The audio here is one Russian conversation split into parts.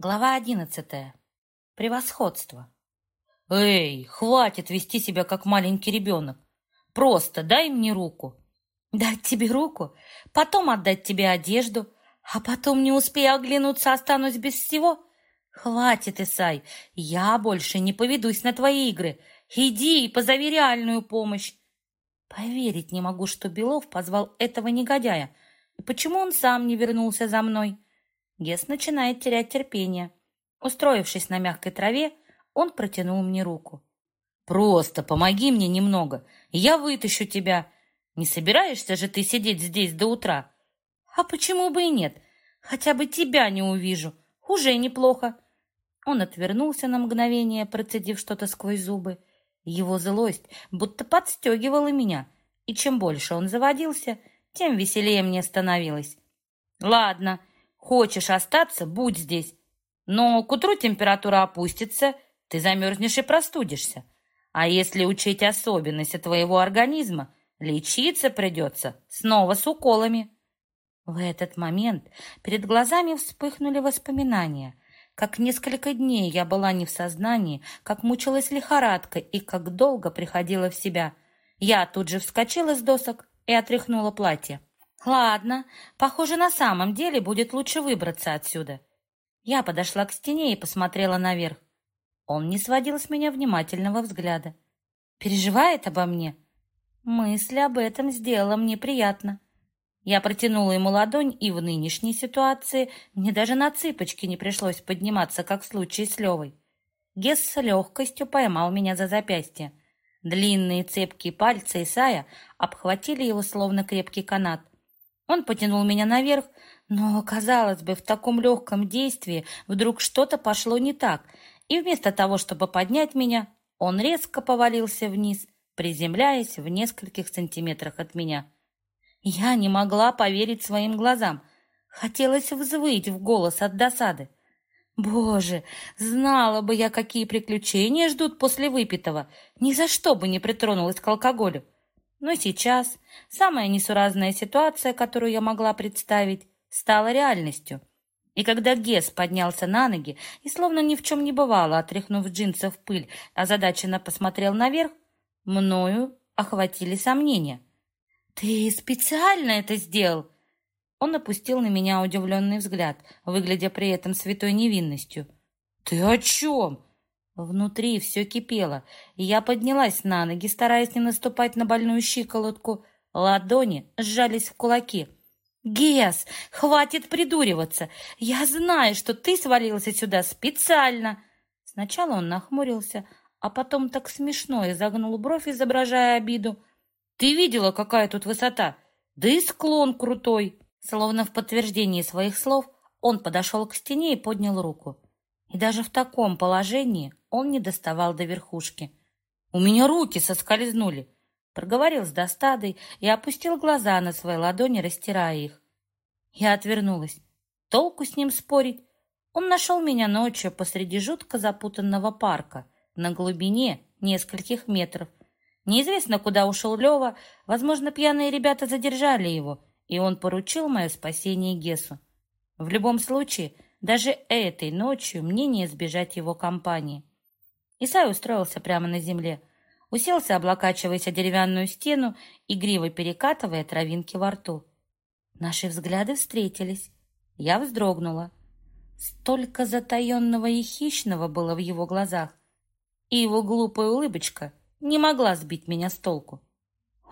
Глава одиннадцатая. Превосходство. «Эй, хватит вести себя как маленький ребенок. Просто дай мне руку». «Дать тебе руку? Потом отдать тебе одежду, а потом не успею оглянуться, останусь без всего? Хватит, Исай, я больше не поведусь на твои игры. Иди и позови реальную помощь». Поверить не могу, что Белов позвал этого негодяя. И почему он сам не вернулся за мной?» Гес начинает терять терпение. Устроившись на мягкой траве, он протянул мне руку. «Просто помоги мне немного, я вытащу тебя. Не собираешься же ты сидеть здесь до утра?» «А почему бы и нет? Хотя бы тебя не увижу. Уже неплохо». Он отвернулся на мгновение, процедив что-то сквозь зубы. Его злость будто подстегивала меня, и чем больше он заводился, тем веселее мне становилось. «Ладно, Хочешь остаться, будь здесь. Но к утру температура опустится, ты замерзнешь и простудишься. А если учить особенности твоего организма, лечиться придется снова с уколами. В этот момент перед глазами вспыхнули воспоминания, как несколько дней я была не в сознании, как мучилась лихорадка и как долго приходила в себя. Я тут же вскочила с досок и отряхнула платье. Ладно, похоже, на самом деле будет лучше выбраться отсюда. Я подошла к стене и посмотрела наверх. Он не сводил с меня внимательного взгляда. Переживает обо мне? Мысль об этом сделала мне приятно. Я протянула ему ладонь, и в нынешней ситуации мне даже на цыпочки не пришлось подниматься, как в случае с Левой. Гесс с легкостью поймал меня за запястье. Длинные цепкие пальцы Исая обхватили его, словно крепкий канат. Он потянул меня наверх, но, казалось бы, в таком легком действии вдруг что-то пошло не так, и вместо того, чтобы поднять меня, он резко повалился вниз, приземляясь в нескольких сантиметрах от меня. Я не могла поверить своим глазам. Хотелось взвыть в голос от досады. Боже, знала бы я, какие приключения ждут после выпитого, ни за что бы не притронулась к алкоголю. Но сейчас самая несуразная ситуация, которую я могла представить, стала реальностью. И когда Гес поднялся на ноги и, словно ни в чем не бывало, отряхнув джинсов пыль, озадаченно посмотрел наверх, мною охватили сомнения. «Ты специально это сделал?» Он опустил на меня удивленный взгляд, выглядя при этом святой невинностью. «Ты о чем?» Внутри все кипело, и я поднялась на ноги, стараясь не наступать на больную щиколотку. Ладони сжались в кулаки. «Гес, хватит придуриваться! Я знаю, что ты свалился сюда специально!» Сначала он нахмурился, а потом так смешно изогнул бровь, изображая обиду. «Ты видела, какая тут высота? Да и склон крутой!» Словно в подтверждении своих слов, он подошел к стене и поднял руку. И даже в таком положении он не доставал до верхушки. «У меня руки соскользнули!» Проговорил с достадой и опустил глаза на свои ладони, растирая их. Я отвернулась. Толку с ним спорить. Он нашел меня ночью посреди жутко запутанного парка, на глубине нескольких метров. Неизвестно, куда ушел Лева. Возможно, пьяные ребята задержали его, и он поручил мое спасение Гесу. В любом случае, даже этой ночью мне не избежать его компании. Исай устроился прямо на земле, уселся, облокачиваясь о деревянную стену, игриво перекатывая травинки во рту. Наши взгляды встретились. Я вздрогнула. Столько затаенного и хищного было в его глазах, и его глупая улыбочка не могла сбить меня с толку.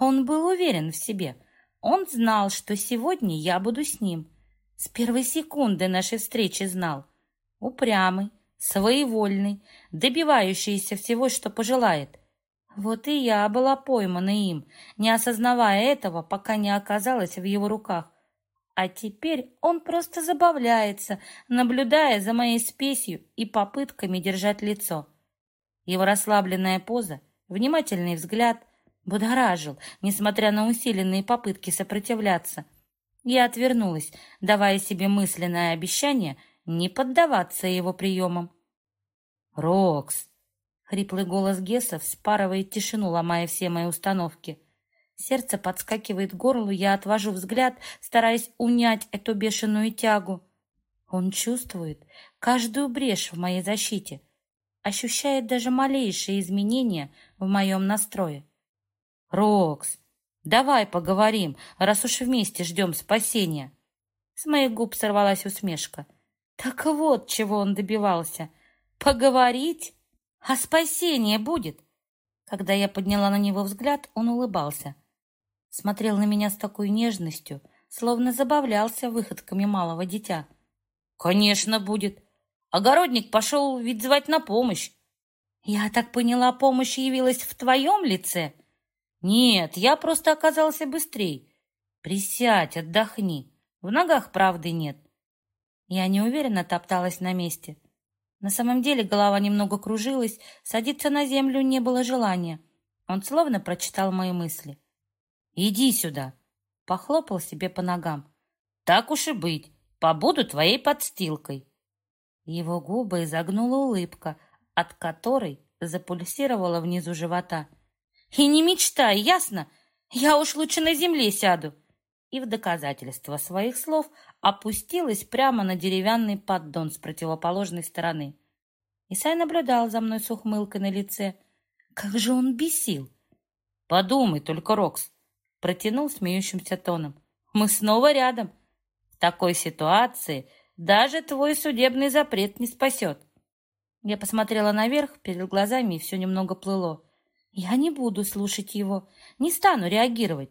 Он был уверен в себе. Он знал, что сегодня я буду с ним — с первой секунды нашей встречи знал. Упрямый, своевольный, добивающийся всего, что пожелает. Вот и я была поймана им, не осознавая этого, пока не оказалась в его руках. А теперь он просто забавляется, наблюдая за моей спесью и попытками держать лицо. Его расслабленная поза, внимательный взгляд будоражил, несмотря на усиленные попытки сопротивляться – я отвернулась, давая себе мысленное обещание не поддаваться его приемам. «Рокс!» — хриплый голос Гесса вспарывает тишину, ломая все мои установки. Сердце подскакивает к горлу, я отвожу взгляд, стараясь унять эту бешеную тягу. Он чувствует, каждую брешь в моей защите, ощущает даже малейшие изменения в моем настрое. «Рокс, давай поговорим, раз уж вместе ждем спасения!» С моих губ сорвалась усмешка. Так вот, чего он добивался. Поговорить? А спасение будет? Когда я подняла на него взгляд, он улыбался. Смотрел на меня с такой нежностью, словно забавлялся выходками малого дитя. «Конечно будет. Огородник пошел ведь звать на помощь». «Я так поняла, помощь явилась в твоем лице?» «Нет, я просто оказался быстрей. Присядь, отдохни. В ногах правды нет». Я неуверенно топталась на месте. На самом деле голова немного кружилась, садиться на землю не было желания. Он словно прочитал мои мысли. «Иди сюда!» Похлопал себе по ногам. «Так уж и быть, побуду твоей подстилкой!» Его губы изогнула улыбка, от которой запульсировала внизу живота. «И не мечтай, ясно? Я уж лучше на земле сяду!» И в доказательство своих слов опустилась прямо на деревянный поддон с противоположной стороны. Исай наблюдал за мной с ухмылкой на лице. Как же он бесил! «Подумай только, Рокс!» протянул смеющимся тоном. «Мы снова рядом. В такой ситуации даже твой судебный запрет не спасет». Я посмотрела наверх, перед глазами и все немного плыло. Я не буду слушать его, не стану реагировать.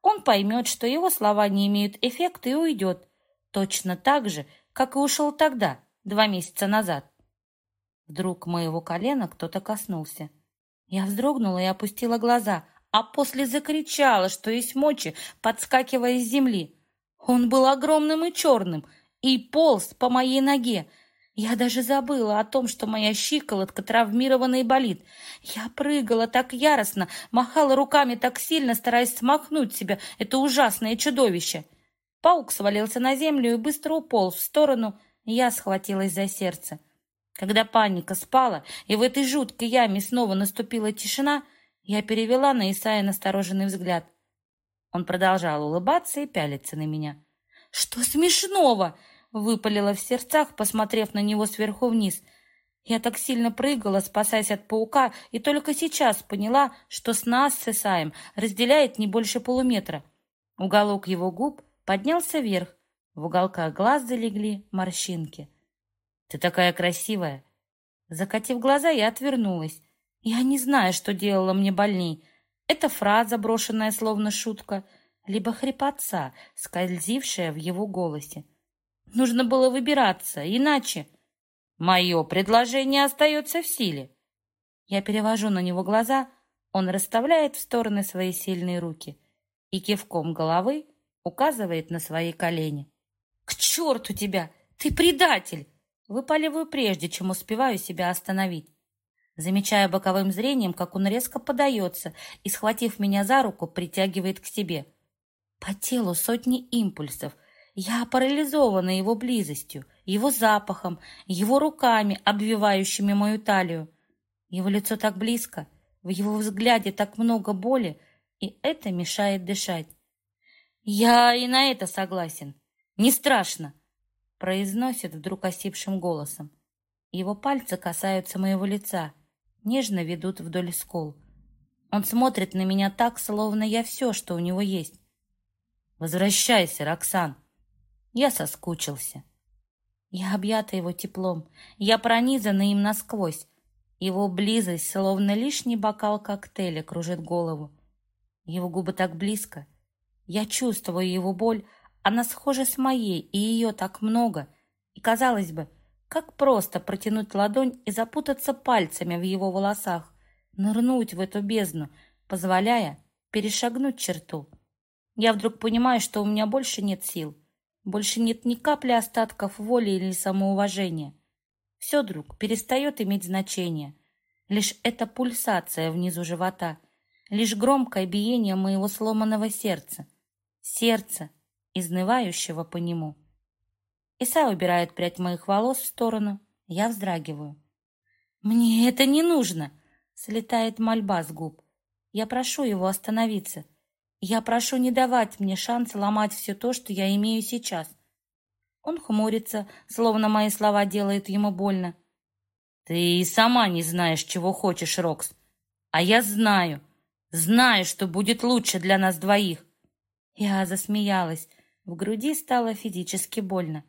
Он поймет, что его слова не имеют эффекта и уйдет. Точно так же, как и ушел тогда, два месяца назад. Вдруг моего колена кто-то коснулся. Я вздрогнула и опустила глаза, а после закричала, что есть мочи, подскакивая с земли. Он был огромным и черным, и полз по моей ноге. Я даже забыла о том, что моя щиколотка травмирована и болит. Я прыгала так яростно, махала руками так сильно, стараясь смахнуть себя это ужасное чудовище. Паук свалился на землю и быстро уполз в сторону. Я схватилась за сердце. Когда паника спала, и в этой жуткой яме снова наступила тишина, я перевела на Исая настороженный взгляд. Он продолжал улыбаться и пялиться на меня. «Что смешного?» — выпалила в сердцах, посмотрев на него сверху вниз. Я так сильно прыгала, спасаясь от паука, и только сейчас поняла, что с нас с Исаем разделяет не больше полуметра. Уголок его губ поднялся вверх. В уголках глаз залегли морщинки. «Ты такая красивая!» Закатив глаза, я отвернулась. Я не знаю, что делала мне больней. Это фраза, брошенная словно шутка, либо хрипотца, скользившая в его голосе. Нужно было выбираться, иначе... Мое предложение остается в силе. Я перевожу на него глаза, он расставляет в стороны свои сильные руки и кивком головы указывает на свои колени. «К черту тебя! Ты предатель!» Выпаливаю прежде, чем успеваю себя остановить. Замечая боковым зрением, как он резко подается и, схватив меня за руку, притягивает к себе. По телу сотни импульсов. Я парализована его близостью, его запахом, его руками, обвивающими мою талию. Его лицо так близко, в его взгляде так много боли, и это мешает дышать. «Я и на это согласен. Не страшно!» произносит вдруг осипшим голосом. Его пальцы касаются моего лица, нежно ведут вдоль скул. Он смотрит на меня так, словно я все, что у него есть. «Возвращайся, Роксан!» Я соскучился. Я объята его теплом, я пронизана им насквозь. Его близость, словно лишний бокал коктейля, кружит голову. Его губы так близко — я чувствую его боль, она схожа с моей, и ее так много. И, казалось бы, как просто протянуть ладонь и запутаться пальцами в его волосах, нырнуть в эту бездну, позволяя перешагнуть черту. Я вдруг понимаю, что у меня больше нет сил, больше нет ни капли остатков воли или самоуважения. Все, друг, перестает иметь значение. Лишь эта пульсация внизу живота, лишь громкое биение моего сломанного сердца — сердца, изнывающего по нему. Иса убирает прядь моих волос в сторону. Я вздрагиваю. «Мне это не нужно!» Слетает мольба с губ. Я прошу его остановиться. Я прошу не давать мне шанс ломать все то, что я имею сейчас. Он хмурится, словно мои слова делают ему больно. Ты и сама не знаешь, чего хочешь, Рокс. А я знаю. Знаю, что будет лучше для нас двоих. Я засмеялась. В груди стало физически больно.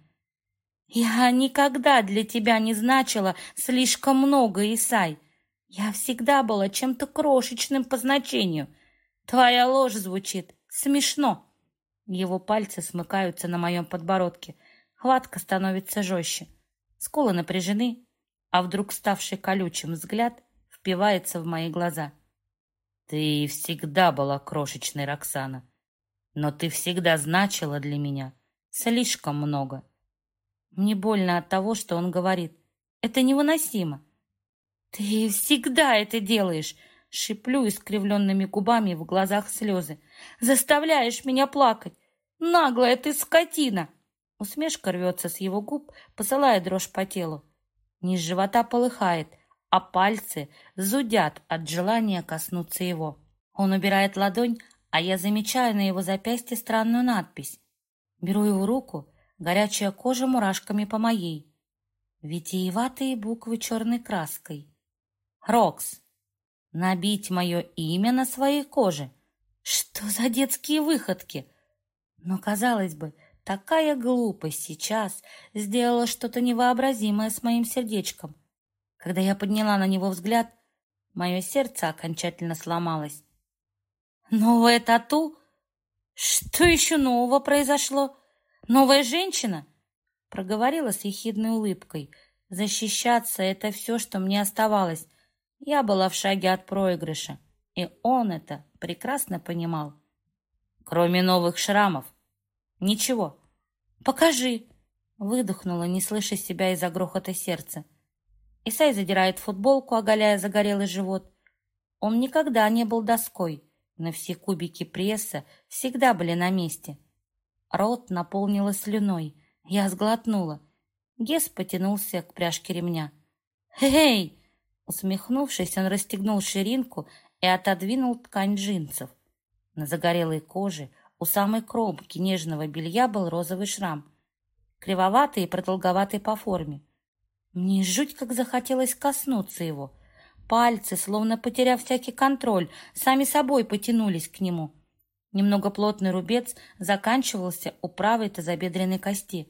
Я никогда для тебя не значила слишком много, Исай. Я всегда была чем-то крошечным по значению. Твоя ложь звучит смешно. Его пальцы смыкаются на моем подбородке. Хватка становится жестче. Скулы напряжены, а вдруг ставший колючим взгляд впивается в мои глаза. Ты всегда была крошечной, Роксана, но ты всегда значила для меня слишком много. Мне больно от того, что он говорит. Это невыносимо. Ты всегда это делаешь, шиплю искривленными губами в глазах слезы. Заставляешь меня плакать. Наглая ты скотина. Усмешка рвется с его губ, посылая дрожь по телу. Низ живота полыхает, а пальцы зудят от желания коснуться его. Он убирает ладонь, а я замечаю на его запястье странную надпись. Беру его руку, горячая кожа мурашками по моей. Витиеватые буквы черной краской. «Рокс, набить мое имя на своей коже. Что за детские выходки?» Но, казалось бы, Такая глупость сейчас сделала что-то невообразимое с моим сердечком. Когда я подняла на него взгляд, мое сердце окончательно сломалось. «Новая тату? Что еще нового произошло? Новая женщина?» Проговорила с ехидной улыбкой. «Защищаться — это все, что мне оставалось. Я была в шаге от проигрыша, и он это прекрасно понимал. Кроме новых шрамов, Ничего. Покажи. Выдохнула, не слыша себя из-за грохота сердца. Исай задирает футболку, оголяя загорелый живот. Он никогда не был доской, но все кубики пресса всегда были на месте. Рот наполнила слюной. Я сглотнула. Гес потянулся к пряжке ремня. «Эй!» Усмехнувшись, он расстегнул ширинку и отодвинул ткань джинсов. На загорелой коже у самой кромки нежного белья был розовый шрам, кривоватый и продолговатый по форме. Мне жуть как захотелось коснуться его. Пальцы, словно потеряв всякий контроль, сами собой потянулись к нему. Немного плотный рубец заканчивался у правой тазобедренной кости.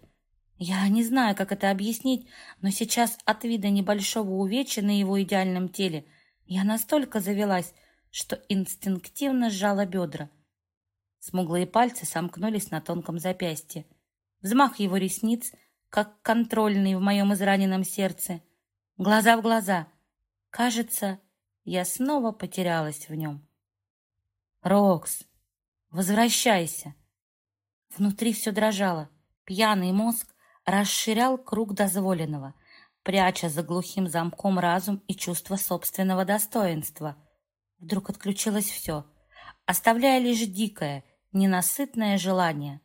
Я не знаю, как это объяснить, но сейчас от вида небольшого увечья на его идеальном теле я настолько завелась, что инстинктивно сжала бедра. Смуглые пальцы сомкнулись на тонком запястье. Взмах его ресниц, как контрольный в моем израненном сердце. Глаза в глаза. Кажется, я снова потерялась в нем. «Рокс, возвращайся!» Внутри все дрожало. Пьяный мозг расширял круг дозволенного, пряча за глухим замком разум и чувство собственного достоинства. Вдруг отключилось все, оставляя лишь дикое, ненасытное желание.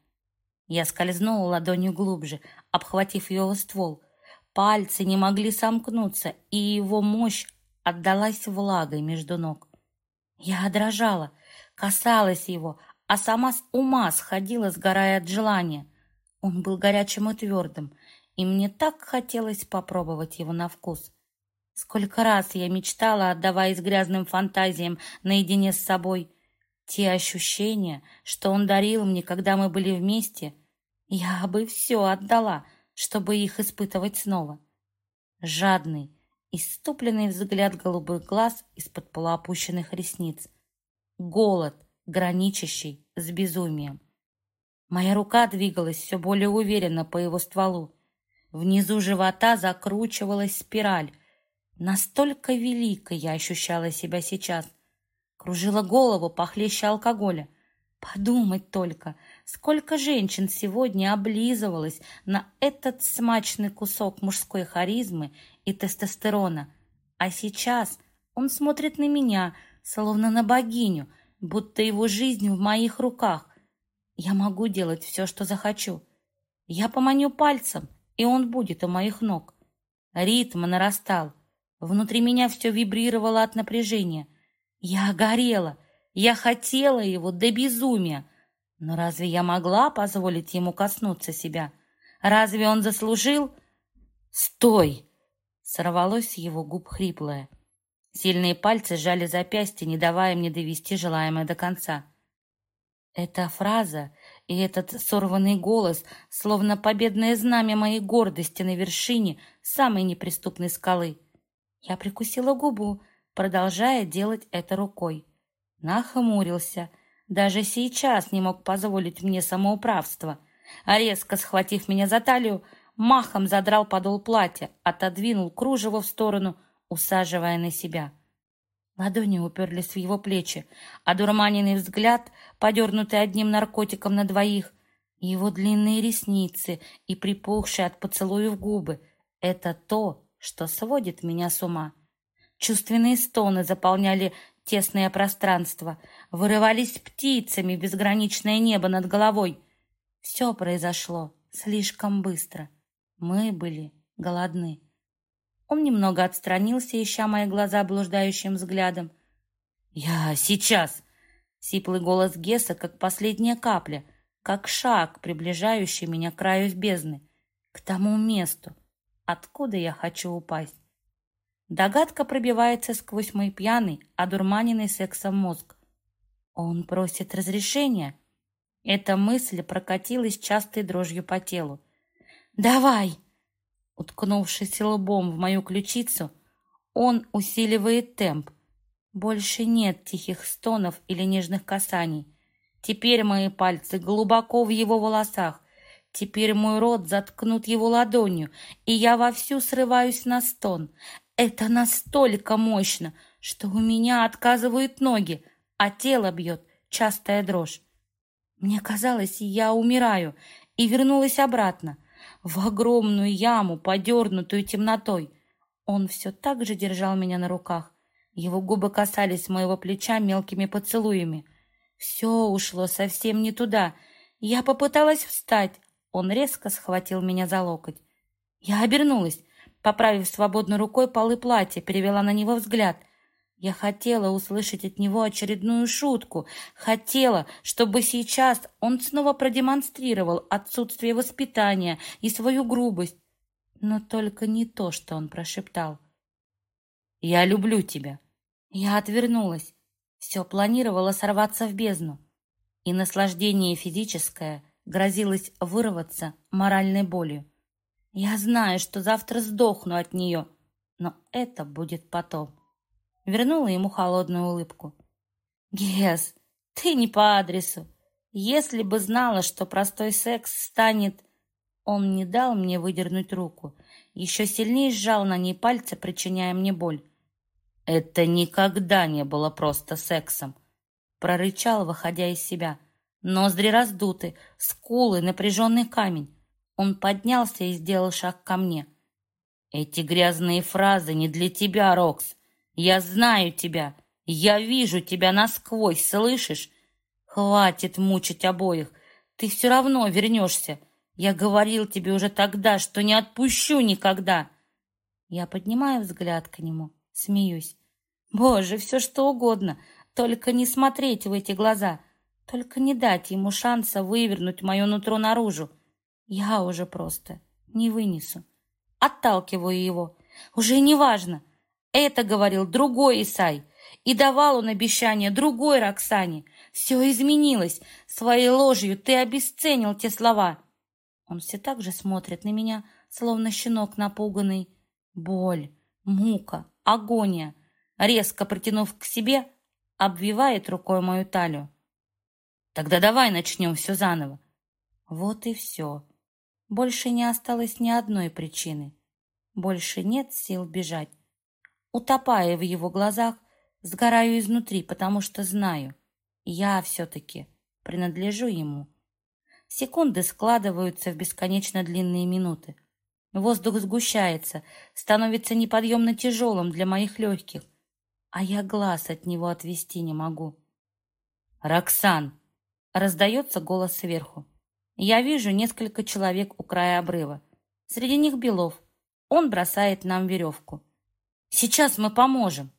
Я скользнула ладонью глубже, обхватив его ствол. Пальцы не могли сомкнуться, и его мощь отдалась влагой между ног. Я дрожала, касалась его, а сама с ума сходила, сгорая от желания. Он был горячим и твердым, и мне так хотелось попробовать его на вкус. Сколько раз я мечтала, отдаваясь грязным фантазиям наедине с собой — те ощущения, что он дарил мне, когда мы были вместе, я бы все отдала, чтобы их испытывать снова. Жадный, иступленный взгляд голубых глаз из-под полуопущенных ресниц. Голод, граничащий с безумием. Моя рука двигалась все более уверенно по его стволу. Внизу живота закручивалась спираль. Настолько великой я ощущала себя сейчас — Кружила голову похлеще алкоголя. Подумать только, сколько женщин сегодня облизывалось на этот смачный кусок мужской харизмы и тестостерона. А сейчас он смотрит на меня, словно на богиню, будто его жизнь в моих руках. Я могу делать все, что захочу. Я поманю пальцем, и он будет у моих ног. Ритм нарастал. Внутри меня все вибрировало от напряжения. Я горела, я хотела его до безумия. Но разве я могла позволить ему коснуться себя? Разве он заслужил? Стой! Сорвалось его губ хриплое. Сильные пальцы сжали запястье, не давая мне довести желаемое до конца. Эта фраза и этот сорванный голос, словно победное знамя моей гордости на вершине самой неприступной скалы. Я прикусила губу, продолжая делать это рукой. Нахмурился. Даже сейчас не мог позволить мне самоуправство. А резко схватив меня за талию, махом задрал подол платья, отодвинул кружево в сторону, усаживая на себя. Ладони уперлись в его плечи, а дурманенный взгляд, подернутый одним наркотиком на двоих, его длинные ресницы и припухшие от поцелуев губы — это то, что сводит меня с ума. Чувственные стоны заполняли тесное пространство, вырывались птицами в безграничное небо над головой. Все произошло слишком быстро. Мы были голодны. Он немного отстранился, ища мои глаза блуждающим взглядом. «Я сейчас!» Сиплый голос Гесса, как последняя капля, как шаг, приближающий меня к краю бездны, к тому месту, откуда я хочу упасть. Догадка пробивается сквозь мой пьяный, одурманенный сексом мозг. Он просит разрешения. Эта мысль прокатилась частой дрожью по телу. «Давай!» Уткнувшись лбом в мою ключицу, он усиливает темп. Больше нет тихих стонов или нежных касаний. Теперь мои пальцы глубоко в его волосах. Теперь мой рот заткнут его ладонью, и я вовсю срываюсь на стон. Это настолько мощно, что у меня отказывают ноги, а тело бьет частая дрожь. Мне казалось, я умираю, и вернулась обратно в огромную яму, подернутую темнотой. Он все так же держал меня на руках. Его губы касались моего плеча мелкими поцелуями. Все ушло совсем не туда. Я попыталась встать. Он резко схватил меня за локоть. Я обернулась, поправив свободной рукой полы платья, перевела на него взгляд — я хотела услышать от него очередную шутку, хотела, чтобы сейчас он снова продемонстрировал отсутствие воспитания и свою грубость, но только не то, что он прошептал. «Я люблю тебя». Я отвернулась, все планировала сорваться в бездну, и наслаждение физическое грозилось вырваться моральной болью. Я знаю, что завтра сдохну от нее, но это будет потом вернула ему холодную улыбку. «Гес, ты не по адресу. Если бы знала, что простой секс станет...» Он не дал мне выдернуть руку, еще сильнее сжал на ней пальцы, причиняя мне боль. «Это никогда не было просто сексом», — прорычал, выходя из себя. Ноздри раздуты, скулы, напряженный камень. Он поднялся и сделал шаг ко мне. «Эти грязные фразы не для тебя, Рокс. Я знаю тебя. Я вижу тебя насквозь, слышишь? Хватит мучить обоих. Ты все равно вернешься. Я говорил тебе уже тогда, что не отпущу никогда. Я поднимаю взгляд к нему, смеюсь. Боже, все что угодно, только не смотреть в эти глаза, только не дать ему шанса вывернуть мое нутро наружу. Я уже просто не вынесу. Отталкиваю его. Уже не важно, это говорил другой Исай. И давал он обещание другой Роксане. Все изменилось. Своей ложью ты обесценил те слова. Он все так же смотрит на меня, словно щенок напуганный. Боль, мука, агония. Резко притянув к себе, обвивает рукой мою талию. Тогда давай начнем все заново. Вот и все. Больше не осталось ни одной причины. Больше нет сил бежать утопая в его глазах, сгораю изнутри, потому что знаю, я все-таки принадлежу ему. Секунды складываются в бесконечно длинные минуты. Воздух сгущается, становится неподъемно тяжелым для моих легких, а я глаз от него отвести не могу. «Роксан!» — раздается голос сверху. Я вижу несколько человек у края обрыва. Среди них Белов. Он бросает нам веревку. Сейчас мы поможем.